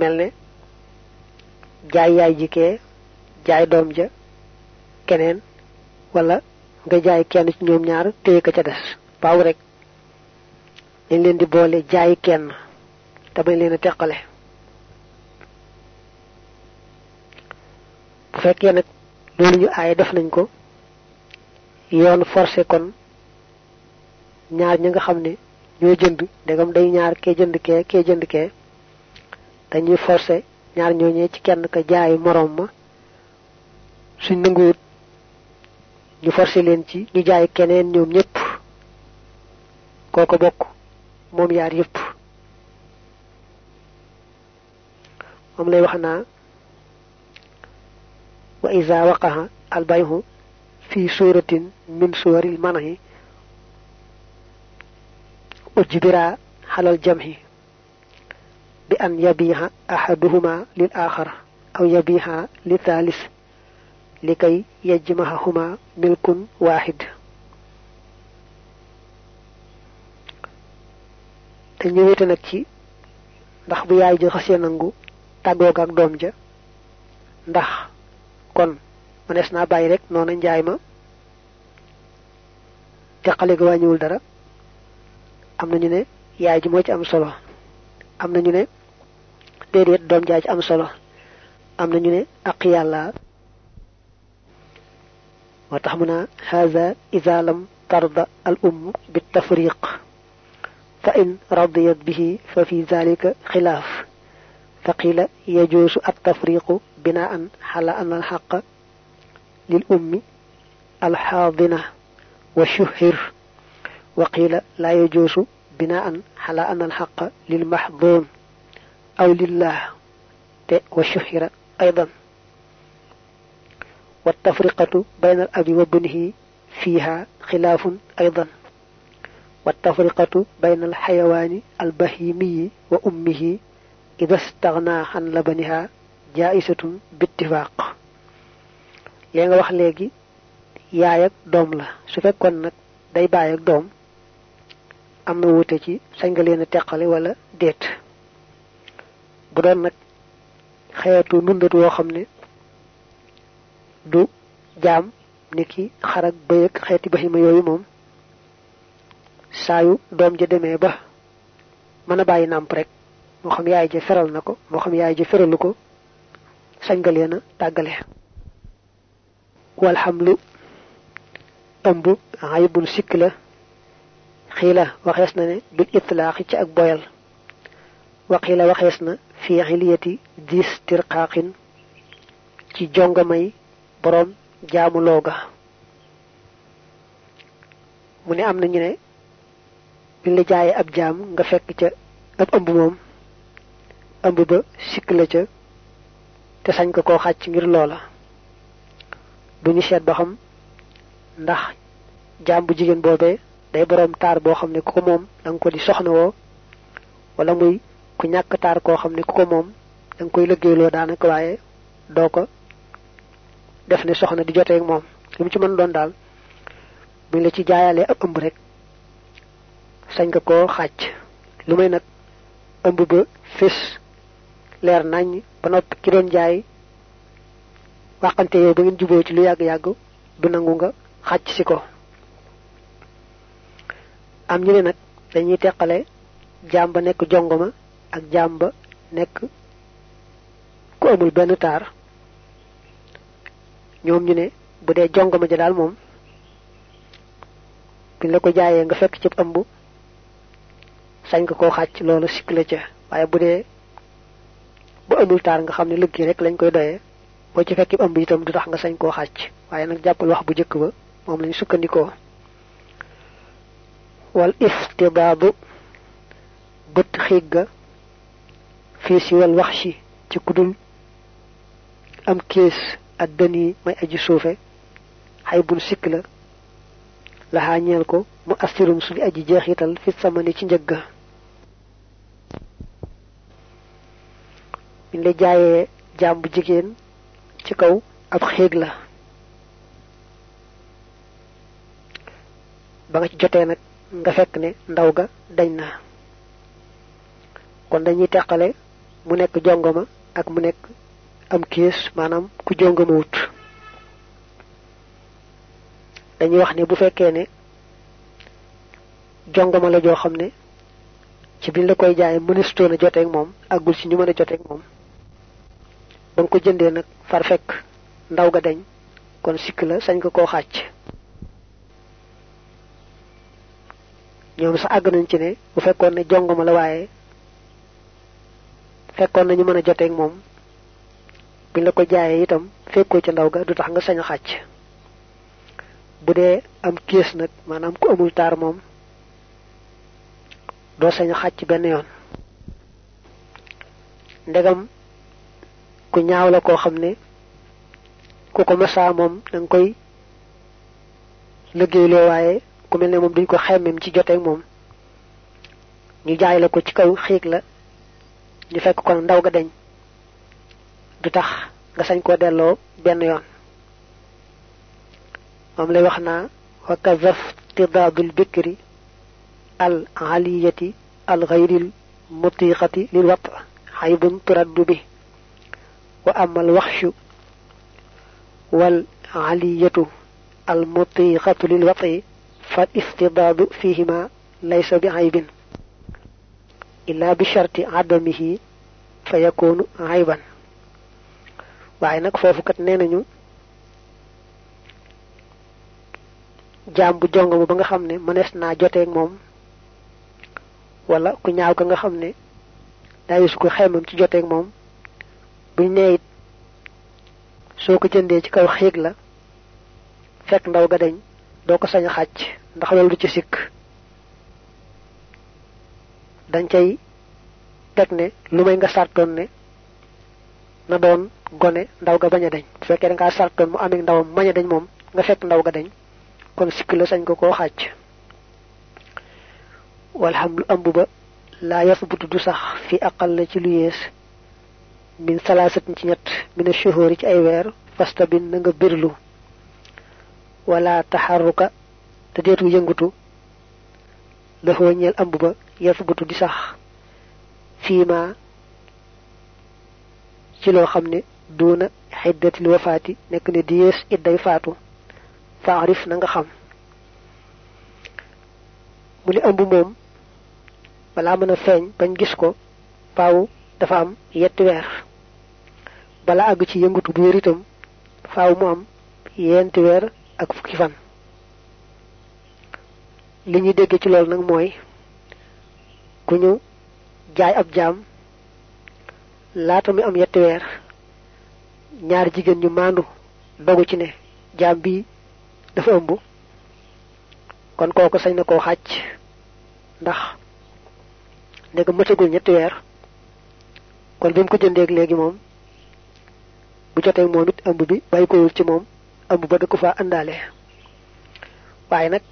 mel ne jaay yaay ji kee jaay doom ja keneen wala nga jaay kenn ci ñoom ñaar téye ka ca des. Faaw rek dañ leen di boole jaay kenn te bañ leen a teqale. Bu fekkee nag loolu ñu aaye def nañ ko yoon forcé kon ñaar ñi nga xam ne ñoo jënd ndegam day ñaar kee jënd kee kee jënd kee dañuy forcé ñaar ñooñee ci kenn ka jaay moroom ma. suñ nanguwut ñu forcé leen ci ñu jaay keneen ñoom ñëpp kooko bokk moom yaar yëpp moom lay wax naa wa iza waqaha albayhu fi suratin min suwaril manahi ujbira halal jamhi akhar aw yabiha li thalith likay yajmahahuma milkun wahid te ñëwete nag ci ndax bu yaay ji xasee nangu tàggoog ak doom ja ndax kon manes naa bàyyi rek noona njaay ma teqale ga wàññiwul dara am na ñu ne yaay ji moo ci am solo am na ñu ne déedéet doom jaay ci am solo. Am na ñu ne ak yàlla. Moo tax mu naa haza ida lam tarda al umm bi tafriq fa in radiyat bihi fa fi zalika xilaaf. Fa qila yajuusu at tafriqu binaan xala an al xaq lil ummi alxaadina بناء على أن الحق للمحظوم أو لله. وشهر أيضا. والتفرقة بين الأب وابنه فيها خلاف أيضا. والتفرقة بين الحيوان البهيمي وأمه إذا استغنى عن لبنها جائزة باتفاق. li nga wax léegi yaay ak doom la su fekkoon nag day am na wuute ci sañ nga wala déet. Bu doon nag xeetu nundat woo xam ne du jaam niki xarak bëy ak xeeti bahima yooyu moom saayu doom ja demee ba mën a bàyyi nàmp rek moo xam yaay ja feral na ko moo xam yaay ja feralu ko sañ la xiila waxees na ne bil itlaaxi ci ak boyal waxiila waxees na fi xiliyati dis tirqaaqin ci jongamay boroom jaamu looga mu ne am na ñu ne bi la jaayee ab jaam nga fekk ca ab ëmb moom ëmb ba sikk la ca te sañ ko ngir loola duñu seet ba xam ndax jaam bu boobee day boroom taar boo xam ne ku ko moom da ko di soxna woo wala muy ku ñàkk taar koo xam ne ku ko moom da nga koy liggéeyloo daanaka waaye doo ko def ne soxna di jotee ak moom. Lu mu ci mën doon daal buñ la ci jaayalee ab ëmb rek sañ nga koo xàcc. Lu may nag ëmb ba fés leer nañ ba noppi ki doon jaay waxante yow ba ngeen juboo ci lu yàgg-yàgg du nangu nga xàcc si ko am ñu ne nag dañuy teqale jaam ba nekk jongoma ak jaam ba nekk ku amul benn taar. Ñoom ñu ne bu dee jongoma ja daal moom buñ la ko jaayee nga fekk ci ëmb sañ nga koo xàcc loolu sikk ca. Waaye bu dee bu amul taar nga xam ne liggéey rek lañ koy doyee boo ci fekk ëmb itam du tax nga sañ koo xàcc. Waaye nag jàppal wax bu jëkk ba moom lañ sukkandikoo wal iftidaadu bët xiig ga fii si wal wax si ci kudul am kees ak dëni may aji suufe xay bun sikk la laxaa ñeel ko mu astirum su di aji jeexital fi samani ci njëgg ñu la jaayee jaam bu ci kaw ab xéeg la. Ba nga ci jotee nag nga fekk ne ndaw ga dañ na. Kon dañuy teqale mu nekk jongoma ak mu nekk am kiis maanaam ku jongoma wut. Dañuy wax ne bu fekkee ne jongoma la joo xam ne ci biñ la koy jaay mënesutoon a joteeg moom àggul ci ñu mën a joteeg moom ba nga ko jëndee nag far fekk ndaw ga dañ kon sikk la sañ ko koo xàcc ñoom sax àgg nañ ci ne bu fekkoon ne jongoma la waaye fekkoon nañu mën a joteeg moom buñ la ko jaayee itam fekkoo ca ndaw ga du tax nga sañ a xàcc. bu dee am kiis nag maanaam ku amul taar moom doo sañ a xàcc benn yoon. ndegam ku ñaaw la koo xam ku ko masaa moom da nga koy waaye ku mel ne moom duñ ko xemmem ci joteeg moom ñu jaay la ko ci kaw xiig la ñu fekk kon ndaw ga deñ du tax nga sañ koo delloo benn yoon moom lay wax naa wa kazaf tidaadul bikri al aliyati al ghayril mutiqati lil wat xaybun turaddu bi wa amal waxshu wal aliyatu al mutiqatu lil wati bi aybin illa bi sharti adamihi fa yakunu ayban waaye nag foofu kat nee nañu jaam bu jongamu ba nga xam ne mënees naa joteeg moom wala ku ñaaw ka nga xam ne daa yusu ko xemam ci joteeg moom buñ nee it soo ko jëndee ci kaw xiig la fekk ndaw ga dañ doo ko sañ a xàcc ndax loolu du ci sikk. Dañ cay teg ne lu may nga sartoon ne na doon gone ndaw ga bañ a dañ bu da mu dañ moom nga fekk ndaw ga dañ kon sikk la sañ ko koo xàcc. Walhamlu ëmb ba laa yasbutu du sax fi aqal la ci lu yées. Min salaasatin ci mina shuhuri ci ay fasta bin nga birlu wala taxarruka te deetu yëngutu la ñeel ëmb ba yasbutu di sax fiima ci loo xam ne duuna xiddatil wafaati nekk ne di yées idday faatu faarif na nga xam. Mu ni ëmb moom balaa mën a feeñ bañ gis ko faaw dafa am yetti weer. Bala àgg ci yëngatu bu wér faaw mu am yenti weer ak fukki fan. Li ñuy dégg ci loolu nag mooy ku ñu jaay ab jaam mi am yetti weer ñaari jigéen ñu maandu dogu ci ne jaam bi dafa ëmb kon kooku sañ na koo xàcc. Ndax ndega mëtagul ñetti weer kon bi ko jëndeeg léegi moom bu jotee moom it ëmb bi bàyyi ko ci moom ëmb ba ko faa àndaale waaye nag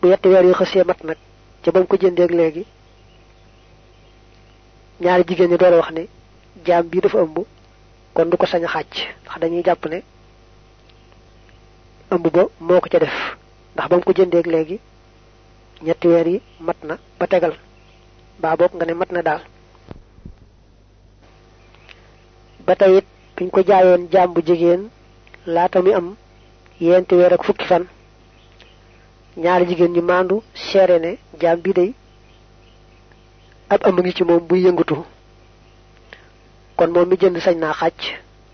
bu yetti weer yu xësee mat nag ca ba mu ko a wax ne jaam bii dafa ëmb kon du ko sañ a ndax dañuy jàpp ne ëmb ba moo ko ca def. Ndax ba mu ko jëndeeg léegi ñetti weer yi mat na ba tegal. Baa boog nga ne mat na daal. Ba tey it biñ ko jaayoon jaam bu laata mi am yenti weer ak fukki fan. Ñaari jigéen ñu maandu seere ne jaam bi day ab ëmb ngi ci moom buy yëngatu. Kon moom mi jënd sañ naa xàcc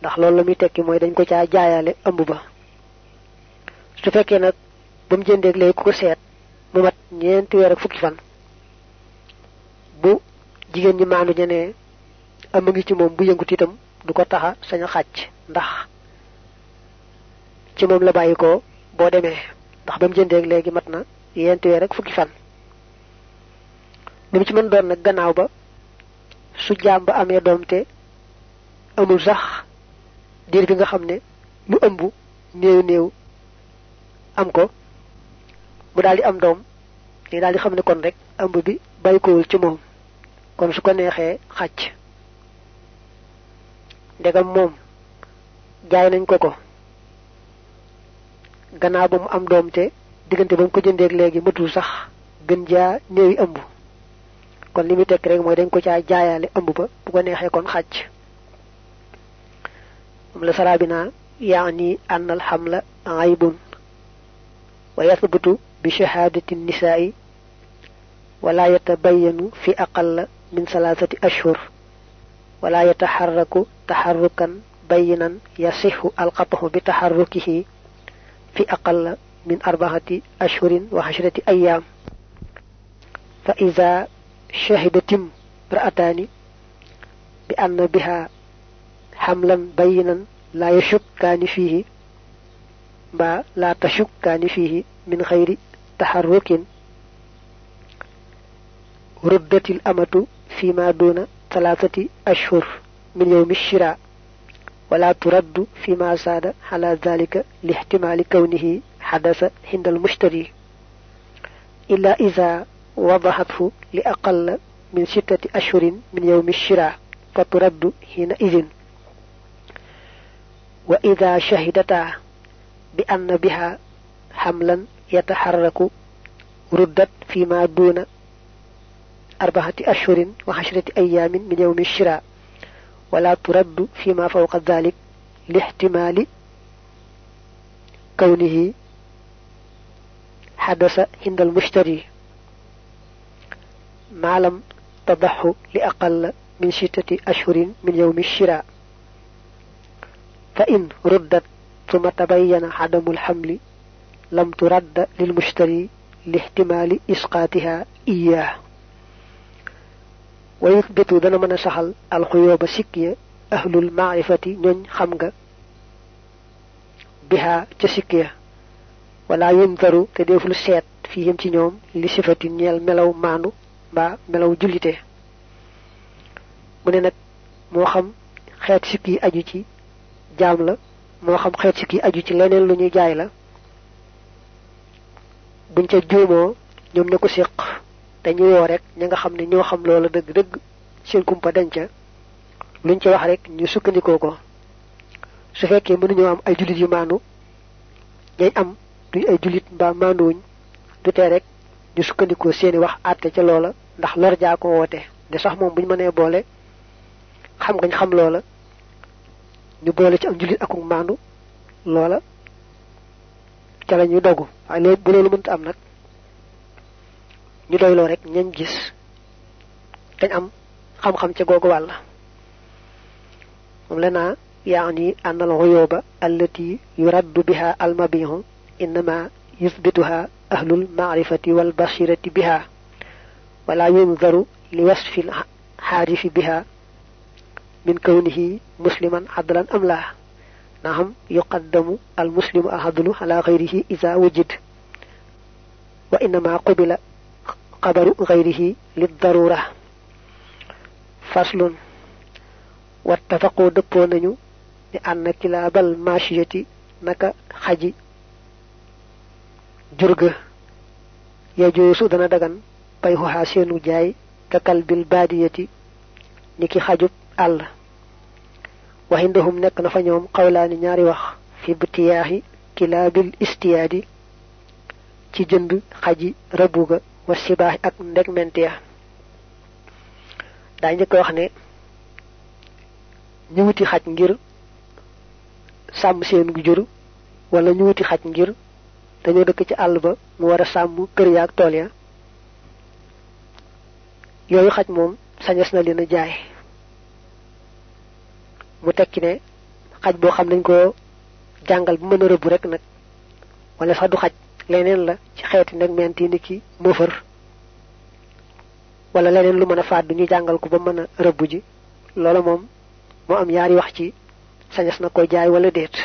ndax loolu la muy tekki mooy dañ ko caa jaayaale ëmb ba. Su fekkee nag ba mu jëndeeg léegi ku ko seet mu mat ñeenti weer ak fukki fan. Bu jigéen ñi maandu ña ne ëmb ngi ci moom bu yëngut itam du ko taxa sañ a xàcc ndax ci moom la bàyyi ko boo demee ndax ba mu jëndeeg léegi mat na yenti weer ak fukki fan. Mu ci mën doon nag gannaaw ba su jaam doom te amul sax diir bi nga xam ne lu ëmb néew néew am ko mu daal di am doom ni daal di xam ne kon rek ëmb bi bàyyi kowul ci moom. Kon su ko neexee xàcc. Moom jaay nañ ko ko gannaaw ba mu am doom te diggante ba mu ko jëndeeg léegi matul sax gën jaa néewi ëmb. kon li muy tekk rek mooy dañ ko caa jaayaale ëmb ba bu ko neexee kon xàcc. Moom yaani anna al xamla aybun wa yathbutu bi shahadati nisaa'i wala fi aqalla min salaasati ashhur wala yataxarraku taxarrukan bayinan yasixu alqatahu bi fi aqalla min arbaxati ashhurin wa xashrati ayaam fa ida shahidatim ra'ataani bi anna biha xamlan bayinan laa yashukkaani fiihi mbaa laa tashukkaani fiihi min xayri taxarrukin ruddatil amatu fi ma duna thalathati ولا ترد فيما زاد على ذلك لاحتمال كونه حدث عند المشتري. إلا إذا وضحته لأقل من ستة أشهر من يوم الشراء فترد حينئذ. وإذا شهدتا بأن بها حملا يتحرك ردت فيما دون أربعة أشهر وعشرة أيام من يوم الشراء. ولا ترد فيما فوق ذلك لاحتمال كونه حدث عند المشتري. ما لم تضح لأقل من ستة أشهر من يوم الشراء. فإن ردت ثم تبين عدم الحمل لم ترد للمشتري لاحتمال إسقاطها إياه. ويثبت دنا من سحل الخيوب سكية أهل المعرفة نون خمغة بها تسكية. ولا ينظر تدف السيد فيهم تنيوم لصفة نيال ملو معنو با ملو جلته منينك موخم خيات سكي أجوتي جاملة. موخم خيات سكي أجوتي لنين لني جايلة بنتا جومو نيوم نكو سيق. Dañuy woo rek ña nga xam ne ñoo xam loola dëgg dëgg seen kumpa denca luñ ci wax rek ñu sukkandikoo ko. Su fekkee mënuñoo am ay jullit yu maandu ñay am duñ ay jullit mbaa maanduwuñ du tee rek ñu sukkandikoo seeni wax àtte ca loola ndax lor jaa ko woote. De sax moom buñ mënee boole xam ngañ xam loola ñu boole ci am jullit akuk maandu loola ca la dogu. Waaye bu loolu mënta am nag ñu doyloo rek ñañ gis dañ am xam-xam ca googu wàll. Moom la naa yaani an al xuyuba allati yuraddu biha al mabihu innama yuthbituha ahlul maarifati wal basirati biha wala yunzaru li wasfi al xaarifi biha min kawnihi musliman adlan am la naham yuqaddamu al muslimu ahadlu xabaru xayrihi liddarura faslun wattafaqoo dëppoo nañu ni ànd kilaabal machiyati naka xaji jurga yajoosu dana dagan pay xuxaa seenu jaay ka kalbil baadiyati ni ki xajub àll waxindahum nekk na fa ñoom xawlaani ñaari wax fi btiyaaxi kilaabil istiyaadi ci jënd xaji rabuga wa sibaax ak ndeg mentiya daa njëkk wax ne ñu wuti xaj ngir sàmm seen gu jur wala ñu wuti xaj ngir dañoo dëkk ci àll ba mu war a sàmm kër ya tool ya. Yooyu xaj moom sañes na leen jaay. Mu tekki ne xaj boo xam nañ ko jàngal bu mën a rek nag wala sax du xaj leneen la ci xeeti nag menti ni ki mëfër wala leneen lu mën a fàddu ñu jàngal ko ba mën a rëbb ji. loola moom moo am yaari wax ci sañes na ko jaay wala déet.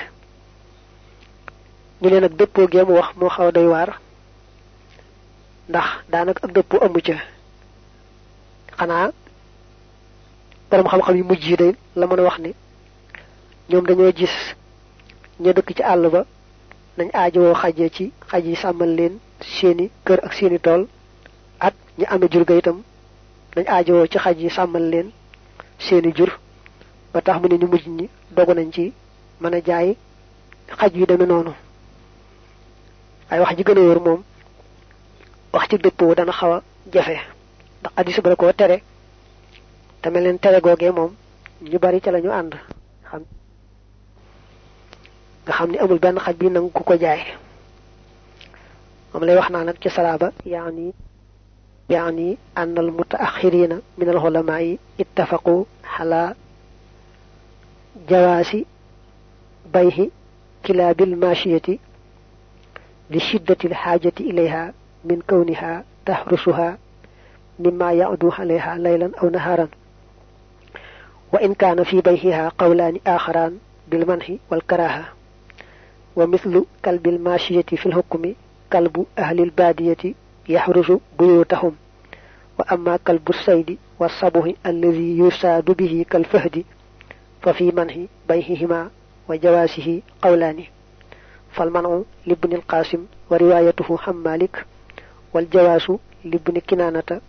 ñu ne nag dëppoo gee mu wax moo xaw doy waar. ndax daanaka ak dëppoo amu ca. xanaa borom xam-xam yu mujj yi day la mën a wax ni ñoom dañoo gis dëkk ci àll ba nañ aajowoo xajee ci xaj yi sàmmal leen seeni kër ak seeni tool ak ñi amee jur ga itam. Nañ aajowoo ci xaj yi sàmmal leen seeni jur ba tax mu ne ñu mujj ñi dogu nañ ci mën a jaay xaj yu demee noonu. Waaye wax ji gën a wóor moom wax ci dëppoo dana xaw a jafe ndax hadis ba ko tere te mel leen tere googee moom ñu bari ca lañu ànd xam nga xam ni amul benn xaj bi nang ku ko jaay. Moom lay wax naa nag ci salaaba yaani يعني أن المتأخرين من العلماء اتفقوا على جواز بيع كلاب الماشية لشدة الحاجة إليها من كونها تحرسها مما يعدو عليها ليلا أو نهارا وإن كان في بيعها قولان آخران بالمنح والكراهة ومثل كلب الماشية في الحكم كلب أهل البادية يحرز بيوتهم. وأما كلب الصيد والصبه الذي يساد به كالفهد ففي منح بيعهما وجواسه قولان. فالمنع لابن القاسم وروايته عن مالك والجواس لابن كنانة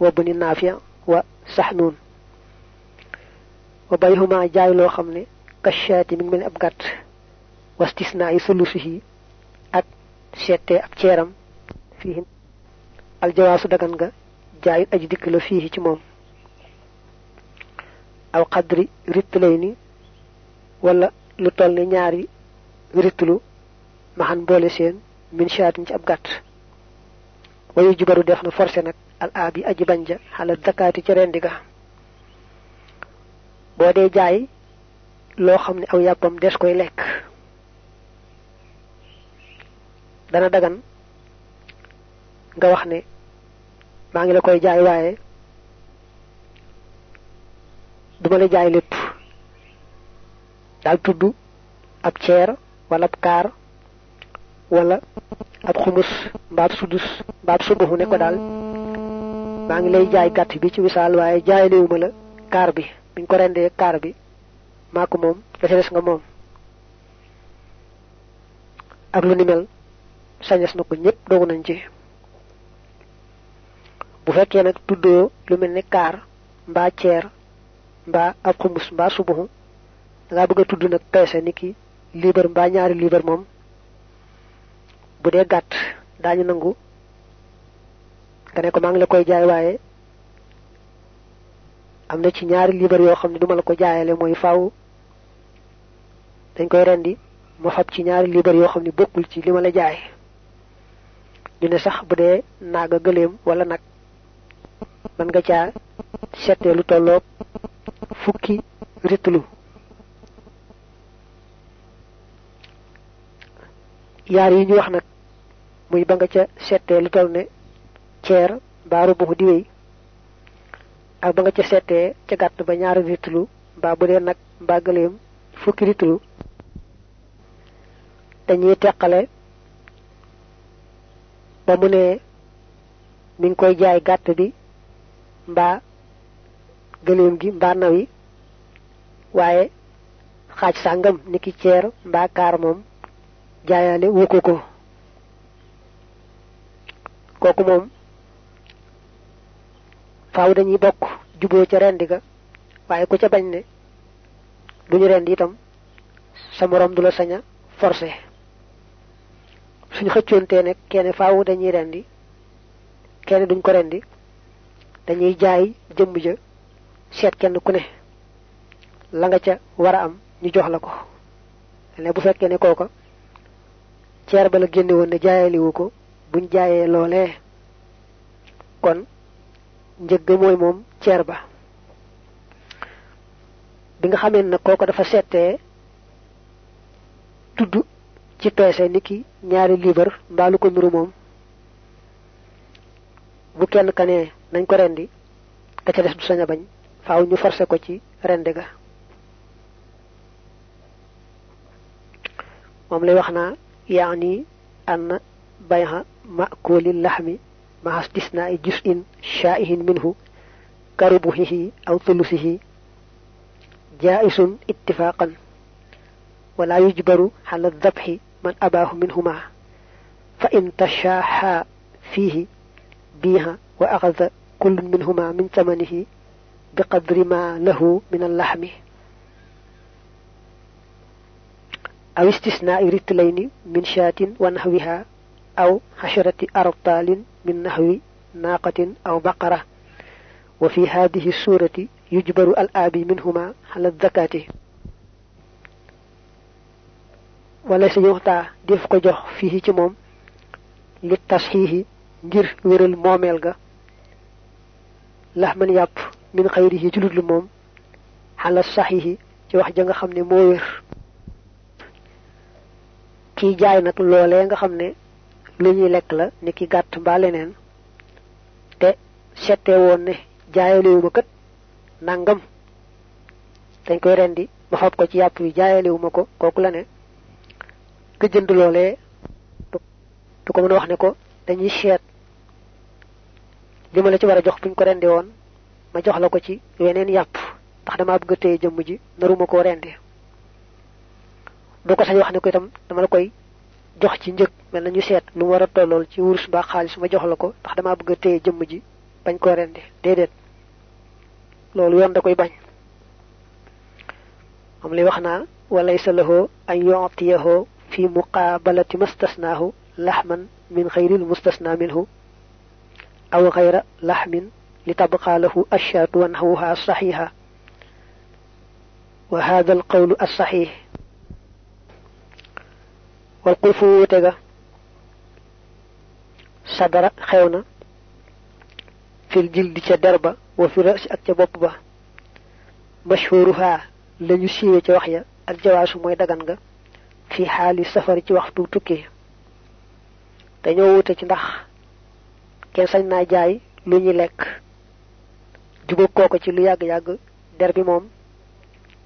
وابن النافع وسحنون. وبيهما جاي لو خمني من من أبغات wastisnaa'i sulusihi ak settee ab ceeram fiihim aljawaasu dagan ga jaayit aji dikk la fiihi ci moom. Aw qadri rittlay ni wala lu toll ni ñaari rittlu maxan boole seen min shaatin ci ab gàtt. Wayu jubaru al aabi aji banja xala dakaati ci rendi ga. Boo dee jaay loo xam dana dagan nga wax ne maa ngi la koy jaay waaye duma la jaay lépp. Daal tudd ab ceer wala ab kaar wala ab xumus mbaab sudus mbaab subuhu ne ko daal maa ngi lay jaay gàtt bi ci misaal waaye jaay la kaar bi ko rendee kaar bi maa ko moom des nga moom. Ak lu ni mel sañes na ko ñëpp dogu nañ ci. Bu fekkee nag tuddoo lu mel ni kaar mbaa ceer mbaa ab xumus mbaa subuhu da bëgg a tudd nag peese ni ki liibar mbaa ñaari liibar moom. Bu dee gàtt daañu nangu nga ne ko maa ngi la koy jaay waaye am na ci ñaari liibar yoo xam ne duma la ko jaayale mooy faaw dañ koy rendi mu fab ci ñaari liibar yoo xam ne bokkul ci li ma la jaay ñu ne sax bu dee naaga wala nag man nga caa settee lu tolloog fukki ritlu yaar yi ñu wax nag muy ba nga ca settee lu toll ne ceer mbaa rubu di wéy ak ba nga ca settee ca gàtt ba ñaari ritlu mbaa bu dee nag mbaa fukki ritlu dañuy teqale ba mu ne mi ngi koy jaay gàtt bi mbaa gëleem gi mbaa yi waaye xaaj sàngam niki ceer mbaa kaar moom jaayale wu ko ko. Kooku moom faaw dañuy bokk juboo ca rendi ga waaye ku ca bañ ne duñu rendi itam sa morom du la saña forcé suñu xëccoontee ne kenn faaw dañuy rendi kenn duñ ko rendi dañuy jaay jëmm ja seet kenn ku ne la nga ca war a am ñu jox la ko. Ne bu fekkee ne kooka ceer ba la génne woon ne ko buñ jaayee loolee kon njëgg mooy moom ceer ba. Bi nga xamee nag dafa seetee tudd ci peese niki ñaari liibar mbaa lu ko nuru moom. Bu kenn ka nañ ko rendi ka ca des du sañ a bañ faaw ñu forcé ko ci rendi ga. Moom lay wax yaani ann bayha makuli laxmi maha istisnaa'i juz'in shaa'ihin minhu karubuhihi aw thulusihi jaa'isun ittifaqan ولا يجبر على الذبح من أباه منهما. فإن تشاحا فيه بيها وأخذ كل منهما من ثمنه بقدر ما له من اللحم. أو استثناء رتلين من شاة ونحوها أو حشرة أرطال من نحو ناقة أو بقرة. وفي هذه السورة يجبر الآبي منهما على الزكاة. Wala sa yoxta def ko jox fi ci mom li tashihi ngir wéral momel ga. Lahman yap min khayrihi ci ludul mom ala sahihi ci wax ja nga xamne mo wér. Ki jaay nak lolé nga xamne lu ñuy lekk la ni ki gàtt mbaa leneen. Te sette woon ne jaayalewu ma kat nangam. Dañ koy rendi ma fab ko ci ko kooku la ka jënd loolee du ko mën a wax ne ko dañuy seet li ma la ci war a jox buñ ko rendi woon ma jox la ko ci weneen yàpp ndax dama bëgg téye jëmm ji naruma koo rendi. Du ko sañ wax ne ko itam dama la koy jox ci njëg mel na ñu seet lu war a tollool ci wurus ba xaalis ma jox la ko ndax dama bëgg téye jëmm ji bañ koo rendi. Déedéet. Loolu yoon da koy bañ. Am li wax naa walaysa lahu an yu'tiyahu fi muqabalati mastasnahu lahman min ghayril mustasna minhu aw ghayra lahmin litabqa lahu ashatu wa nahwuha sahiha wa hadha alqawlu as-sahih wal qulfu wuute ga sadara xew na fil jildi ca derba wa fi rasi ak ca bopp ba mashhuruha lañu siiwe ca wax ya al jawaasu mooy dagan nga fi xaali safari ci waxtu tukki. Dañoo wute ci ndax kenn sañ naa jaay lu ñuy lekk. Jubóog kooko ci lu yàgg-yàgg der bi moom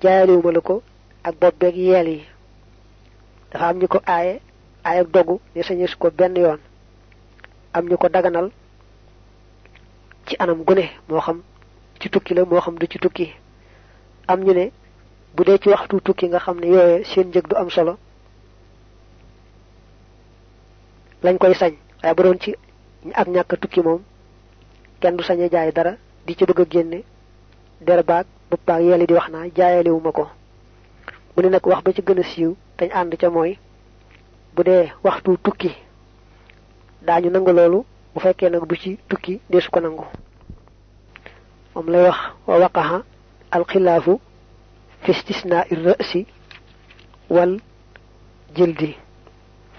jaayaliwuma la ko ak bopp beeg yeel yi. Dafa am ñu ko aaye aaye dogu ne sañees ko benn yoon. Am ñu ko daganal ci anam gune moo xam ci tukki la moo xam du ci tukki. Am ñu ne bu dee ci waxtu tukki nga xam ne yooye seen njëg du am solo lañ koy sañ. Waaye bu doon ci ak ñàkk tukki moom kenn du sañe jaay dara di ci bëgg a génne der baag bëpp baag yelli di wax naa jaayalewuma ko. Mu ne nag wax ba ci gën a siiw dañ ànd ca mooy bu dee waxtu tukki daañu nangu loolu bu fekkee nag du ci tukki deesu ko nangu. Moom lay wax wa waqaha alxilaafu fi wal jildi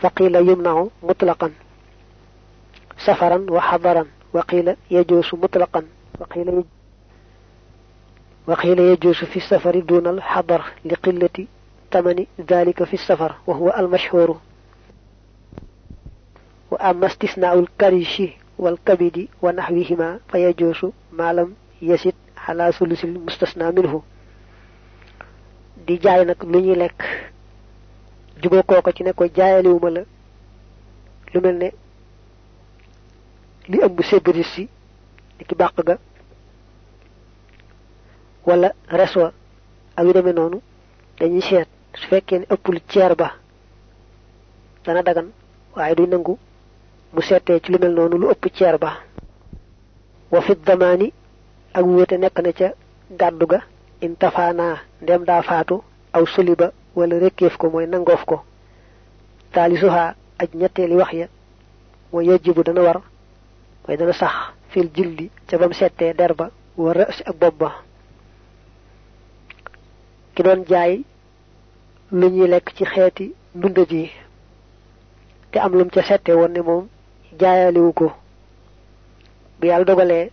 فقيل يمنع مطلقا سفرا وحضرا وقيل يجوز مطلقا وقيل يجوز وقيل يجوز في السفر دون الحضر لقلة ثمن ذلك في السفر وهو المشهور. وأما استثناء الكريش والكبد ونحوهما فيجوز ما لم يسد على ثلث المستثنى منه. دي جاي نك لو juboo kooko ci ne ko jaayaliwuma la. lu mel ne li ëmb sébris si ki bàq ga. wala reswa ak yu demee noonu dañuy seet su fekkee ne ëppul ceer ba dana dagan waaye duy nangu mu seetee ci lu mel noonu lu ëpp ceer ba. wa fit damaani ak wóote nekk na ca gàddu ga. in tafaanaa ndem daa faatu aw suliba wala rekkeef ko mooy nangoof ko. Taalisuhaa aj ñetteeli wax ya mooy yajibu dana war mooy dana sax fil jildi ca bam settee der ba wa rësi ak bopp ba. Ki doon jaay lu ñuy lekk ci xeeti yi te am lum ca sette woon ne moom jaayaliwu ko. Bu yàlla dogalee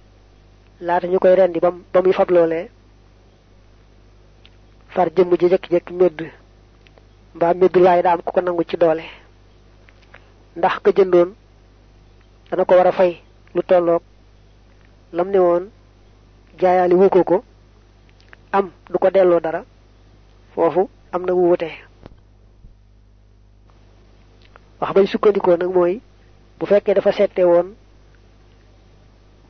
laata ñu koy rendi bam ba muy fab loolee far jëmm ji médd mbaa méddul waaye daa am ku ko nangu ci doole. Ndax ka jëndoon dana ko war a fay lu lam ne woon jaayaali wu ko am du ko delloo dara foofu am na wuute wax bañ sukkandikoo nag mooy bu fekkee dafa sette woon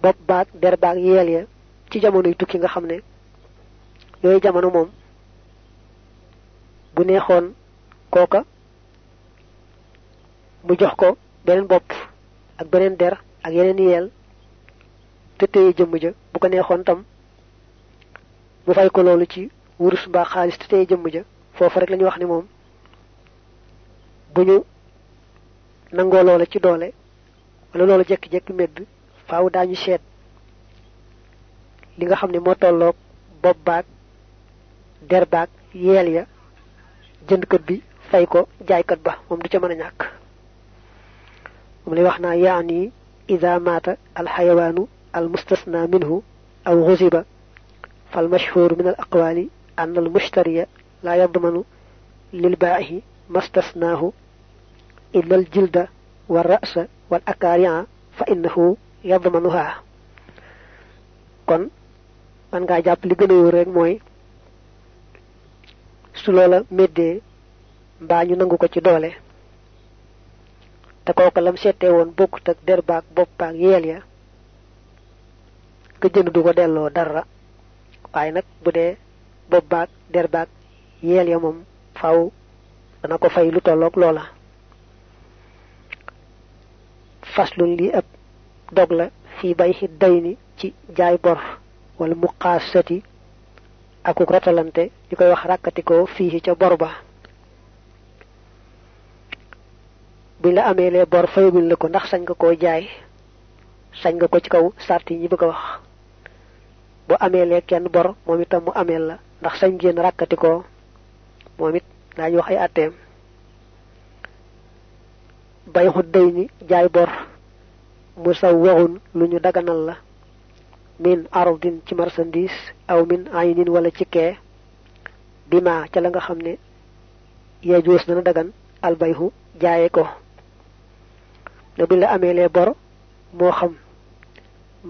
bopp baag der baag yeel ya ci jamonoy tukki nga xam ne jamono moom bu neexoon kooka mu jox ko beneen bopp ak beneen der ak yeneen yeel te téye jëmm ja bu ko neexoon tam mu fay ko loolu ci wurus mbaa xaalis te téye jëmm ja foofu rek la ñu wax ni moom bu ñu nangoo ci doole wala loolu jekki-jekki medd faaw daañu seet li nga moo tolloog bopp baag der baag yeel ya jëndkat bi fay ko jaaykat ba moom du ca mën a ñàkk moom lay wax naa yaani ida maata alxayawaanu almustasna minhu aw xusiba فالمشهور من الأقوال أن المشتري لا يضمن للبائع ما استثناه إلا الجلد والرأس والأكارع فإنه يضمنها kon man ngaa jàpp li gën a wóor rek mooy su loola méddee mbaa ñu nangu ko ci doole. Te kooka lam seetee woon bokkut ak der baag bopp baag yeel ya. Ka jënd du ko delloo dara. Waaye nag bu dee bopp der yeel ya moom faw dana ko fay lu tolloog loola. Faslun lii ab dog la fii bay xi day ni ci jaay bor wala muqaasati akuk ratalante ñu koy wax ràkkatikoo fii ca bor ba buñ la bor fayaguñ la ko ndax sañ nga koo jaay sañ nga ko ci kaw sart yi ñi bëgg wax. Bu ameelee kenn bor moom itam mu ameel la ndax sañ ngeen ràkkatikoo moom it daañu wax ay bay xut day ni jaay bor mu saw waxun lu ñu daganal la. Min ardin ci marchandise aw min aynin wala ci kee. Bi ma ca la nga xam yajuus dana dagan albayhu jaaye ko ne buñ la ameelee bor moo xam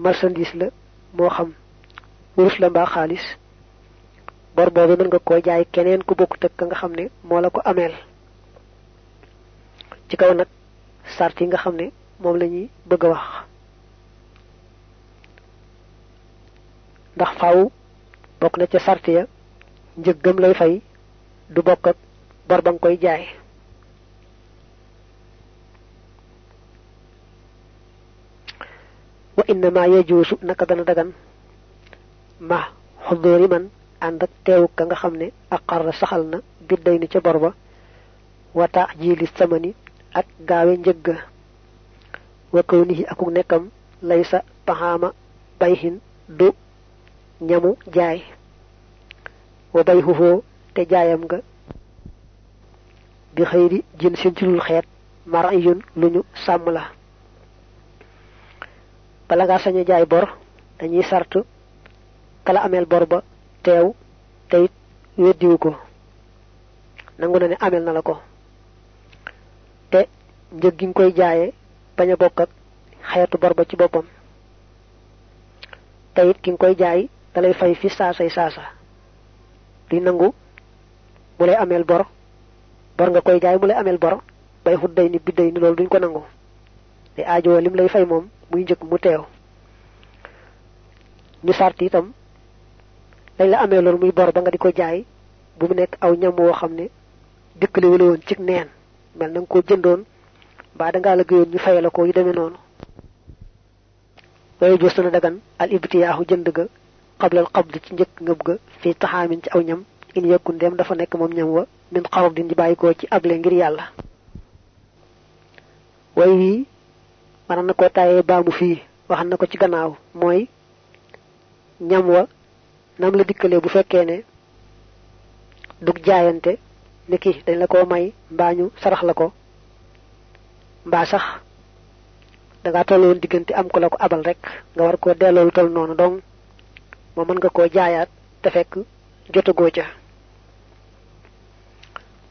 marchandise la moo xam wurus la mbaa xaalis bor boobu mën nga koo jaay keneen ku bokk tëkk nga xam ne moo la ko ameel. Ci kaw nag sart nga xam ne moom bëgg wax. Ndax faaw bokk na ca sart ya njëggam lay fay du bokk ak bor ba koy jaay wa innama yajuusu naka dana dagan. Ma xudóori man ànd ak teewu ka nga xam ne aqarra saxal na bidday ni ca bor ba. Wa taajili samani ak gaawe njëgga wa kaw nihi akuk nekkam lay sa taxaama bayhin du ñamu jaay. Wa bay xufoo te jaayam nga bi xëyri jin sin ci lul xeet marayun lu ñu sàmm la bala ngaa sañ a jaay bor dañuy sart kala ameel bor ba teew te it weddiwu ko. Nangu na ne ameel na la ko. Te njëg gi nga koy jaayee bañ a bokk ak xeetu bor ba ci boppam. Te it ki nga koy jaay dalay fay fi saasa di nangu ameel bor bor nga koy jaay mu lay ameel bor bay xut day ni bidday ni loolu duñ ko nangu. Te aajowoo lim lay fay moom muy njëkk mu teew. Ñu sart itam lañ la amee loolu muy bor ba nga di ko jaay bu mu nekk aw ñam woo xam ne dikkale wala woon cig neen. Mel na nga ko jëndoon mbaa dangaa la gëyoon ñu fay la ko yu demee noonu. Waaye jos na dagan al ibtiyaahu jënd ga xablal xabd ci njëkk ngëb ga taxaamin ci aw ñam. In dafa nekk moom ñam wa min din bàyyi ko ci able ngir yàlla. Wii mën na ko tayee baamu fii wax na ko ci gannaaw mooy ñam wa nam la dikkalee bu fekkee ne dug jaayante ni ki dañ la ko may mbaa ñu sarax la ko mbaa sax dangaa tolloon diggante am ko la ko abal rek nga war koo delloo lu toll noonu donc moo mën nga koo jaayaat te fekk ca.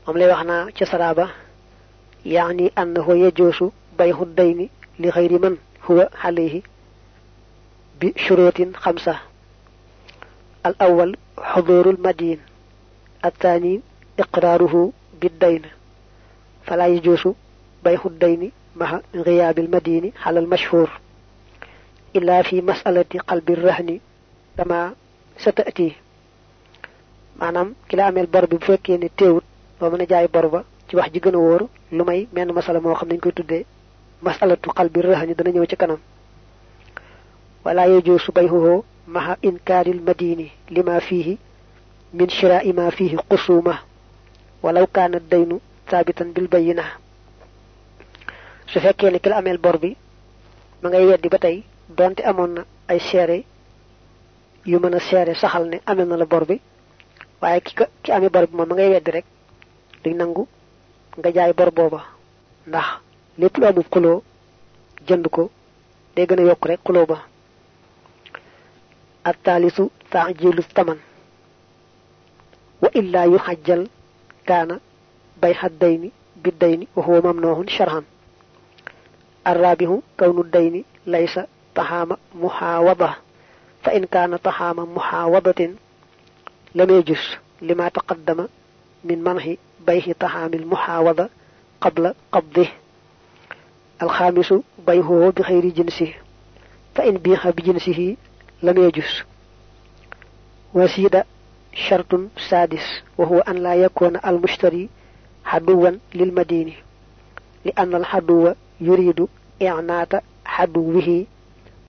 Moom lay wax naa ca saraaba yaani annahu yajoosu bayxu dayni لغير من هو عليه بشروط خمسة. الأول حضور المدين. الثاني إقراره بالدين. فلا يجوز بيع الدين مع غياب المدين على المشهور. إلا في مسألة قلب الرهن كما ستأتي. manam ki la amel bor bi bu fekkee ni teewut ba mën a jaay bor ba ci wax masalatu qalbi rahani dana ñëw ci kanam. Wala yajuusu bayhuhu maha inkaaril madini lima fihi min shira'i ma fihi qusuma walaw kaana daynu saabitan bil bayina su fekkee ne ki la ameel bor bi ma ngay weddi ba tey donte amoon na ay seere yu mën a seere saxal ne amee na la bor bi waaye ki ki amee bor bi moom ma ngay weddi rek duñ nangu nga jaay bor booba. Ndax lépp lu amul xuloo jënd ko day gën a yokk rek xuloo ba. الثالث تعجيل الثمن وإلا يحجل كان بيع الدين بالدين وهو ممنوع شرعا الرابع كون الدين ليس طعام محاوضة فإن كان طعام محاوضة لم يجوز لما تقدم من منح بيع طعام المحاوضة قبل قبضه الخامس بيعه بغير جنسه فإن بيع بجنسه لم يجوز وزيد شرط سادس وهو أن لا يكون المشتري حدوا للمدين لأن الحدو يريد إعنات حدوه